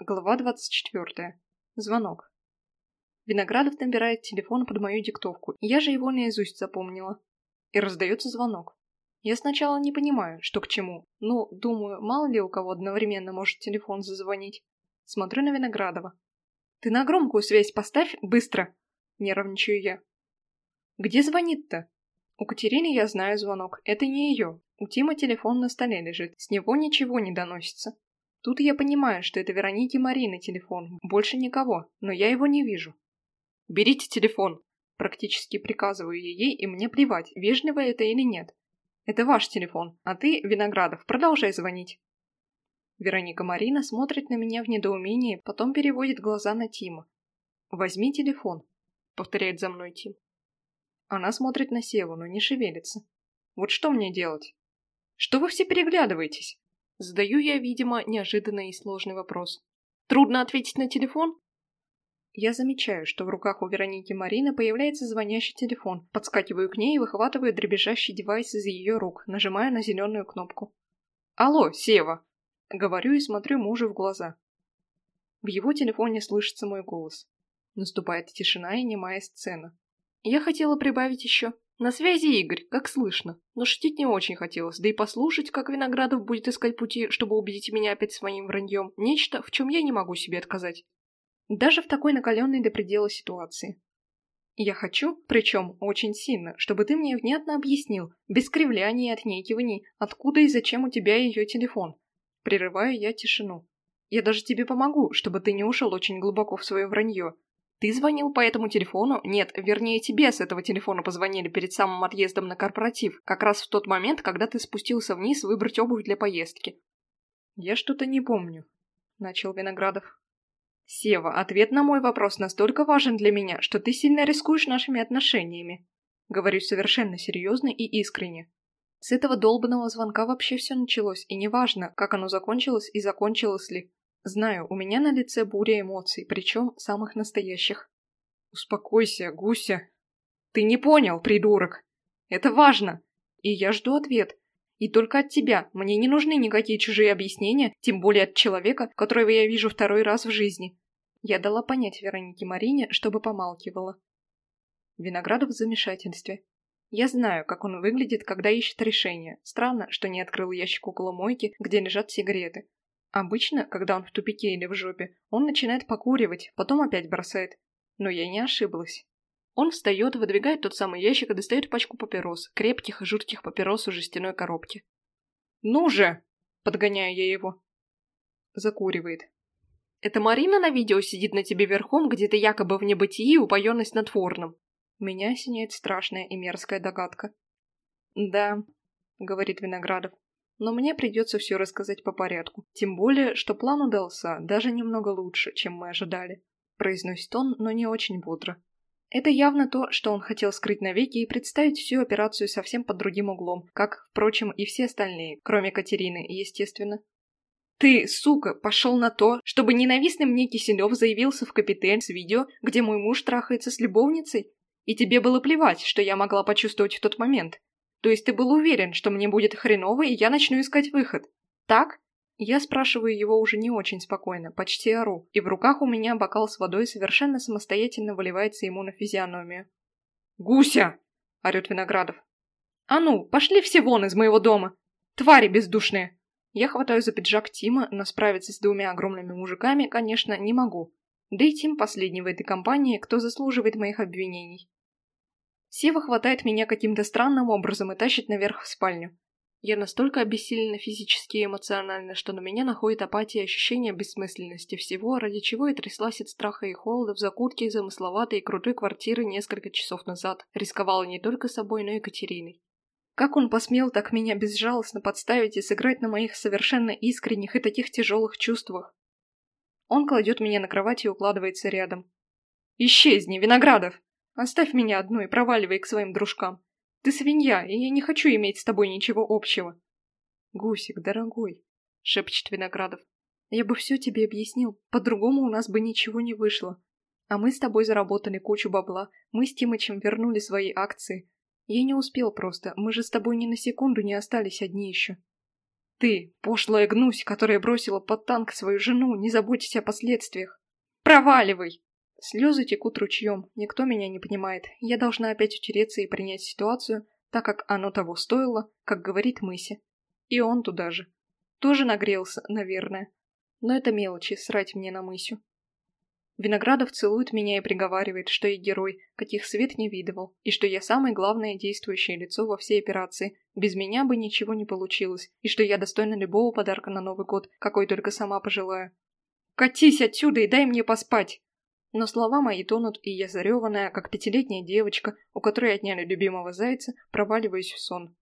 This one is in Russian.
Глава 24. Звонок. Виноградов набирает телефон под мою диктовку, я же его наизусть запомнила. И раздается звонок. Я сначала не понимаю, что к чему, но думаю, мало ли у кого одновременно может телефон зазвонить. Смотрю на Виноградова. «Ты на громкую связь поставь, быстро!» Нервничаю я. «Где звонит-то?» У Катерины я знаю звонок, это не ее. У Тима телефон на столе лежит, с него ничего не доносится. Тут я понимаю, что это Вероники Марины телефон, больше никого, но я его не вижу. «Берите телефон!» Практически приказываю ей, и мне плевать, вежливо это или нет. Это ваш телефон, а ты, Виноградов, продолжай звонить. Вероника Марина смотрит на меня в недоумении, потом переводит глаза на Тима. «Возьми телефон», — повторяет за мной Тим. Она смотрит на Севу, но не шевелится. «Вот что мне делать?» «Что вы все переглядываетесь?» Задаю я, видимо, неожиданный и сложный вопрос. «Трудно ответить на телефон?» Я замечаю, что в руках у Вероники Марины появляется звонящий телефон. Подскакиваю к ней и выхватываю дребезжащий девайс из ее рук, нажимая на зеленую кнопку. «Алло, Сева!» Говорю и смотрю мужу в глаза. В его телефоне слышится мой голос. Наступает тишина и немая сцена. Я хотела прибавить еще «На связи Игорь, как слышно», но шутить не очень хотелось, да и послушать, как Виноградов будет искать пути, чтобы убедить меня опять своим враньем, нечто, в чем я не могу себе отказать. Даже в такой накаленной до предела ситуации. Я хочу, причем очень сильно, чтобы ты мне внятно объяснил, без кривляний и отнекиваний, откуда и зачем у тебя ее телефон. Прерываю я тишину. Я даже тебе помогу, чтобы ты не ушел очень глубоко в свое вранье. Ты звонил по этому телефону? Нет, вернее, тебе с этого телефона позвонили перед самым отъездом на корпоратив, как раз в тот момент, когда ты спустился вниз выбрать обувь для поездки. Я что-то не помню, начал Виноградов. Сева, ответ на мой вопрос настолько важен для меня, что ты сильно рискуешь нашими отношениями. Говорю совершенно серьезно и искренне. С этого долбанного звонка вообще все началось, и неважно, как оно закончилось и закончилось ли. Знаю, у меня на лице буря эмоций, причем самых настоящих. Успокойся, Гуся. Ты не понял, придурок. Это важно. И я жду ответ. И только от тебя. Мне не нужны никакие чужие объяснения, тем более от человека, которого я вижу второй раз в жизни. Я дала понять Веронике Марине, чтобы помалкивала. Виноградов в замешательстве. Я знаю, как он выглядит, когда ищет решение. Странно, что не открыл ящик около мойки, где лежат сигареты. Обычно, когда он в тупике или в жопе, он начинает покуривать, потом опять бросает. Но я не ошиблась. Он встает, выдвигает тот самый ящик и достает пачку папирос, крепких и жутких папирос у жестяной коробки. «Ну же!» – подгоняю я его. Закуривает. «Это Марина на видео сидит на тебе верхом, где-то якобы в небытии, упоенной снотворным?» Меня осеняет страшная и мерзкая догадка. «Да», — говорит Виноградов, — «но мне придется все рассказать по порядку. Тем более, что план удался даже немного лучше, чем мы ожидали», — произносит он, но не очень бодро. Это явно то, что он хотел скрыть навеки и представить всю операцию совсем под другим углом, как, впрочем, и все остальные, кроме Катерины, естественно. «Ты, сука, пошел на то, чтобы ненавистный мне Киселев заявился в Капитель с видео, где мой муж трахается с любовницей? И тебе было плевать, что я могла почувствовать в тот момент. То есть ты был уверен, что мне будет хреново, и я начну искать выход. Так? Я спрашиваю его уже не очень спокойно, почти ору, и в руках у меня бокал с водой совершенно самостоятельно выливается ему на физиономию. «Гуся!» – орёт Виноградов. «А ну, пошли все вон из моего дома! Твари бездушные!» Я хватаю за пиджак Тима, но справиться с двумя огромными мужиками, конечно, не могу. Да и Тим последний в этой компании, кто заслуживает моих обвинений. Сева хватает меня каким-то странным образом и тащит наверх в спальню. Я настолько обессилена физически и эмоционально, что на меня находит апатия и ощущение бессмысленности всего, ради чего я тряслась от страха и холода в закутке замысловатой и крутой квартиры несколько часов назад, рисковала не только собой, но и Катериной. Как он посмел так меня безжалостно подставить и сыграть на моих совершенно искренних и таких тяжелых чувствах? Он кладет меня на кровать и укладывается рядом. «Исчезни, Виноградов!» Оставь меня одну и проваливай к своим дружкам. Ты свинья, и я не хочу иметь с тобой ничего общего. Гусик, дорогой, шепчет Виноградов. Я бы все тебе объяснил, по-другому у нас бы ничего не вышло. А мы с тобой заработали кучу бабла, мы с Тимычем вернули свои акции. Я не успел просто, мы же с тобой ни на секунду не остались одни еще. Ты, пошлая гнусь, которая бросила под танк свою жену, не заботьтесь о последствиях. Проваливай! Слезы текут ручьем, никто меня не понимает. Я должна опять утереться и принять ситуацию, так как оно того стоило, как говорит Мыси. И он туда же. Тоже нагрелся, наверное. Но это мелочи, срать мне на Мысю. Виноградов целует меня и приговаривает, что я герой, каких свет не видывал, и что я самое главное действующее лицо во всей операции. Без меня бы ничего не получилось, и что я достойна любого подарка на Новый год, какой только сама пожелаю. «Катись отсюда и дай мне поспать!» Но слова мои тонут, и я зареванная, как пятилетняя девочка, у которой отняли любимого зайца, проваливаюсь в сон.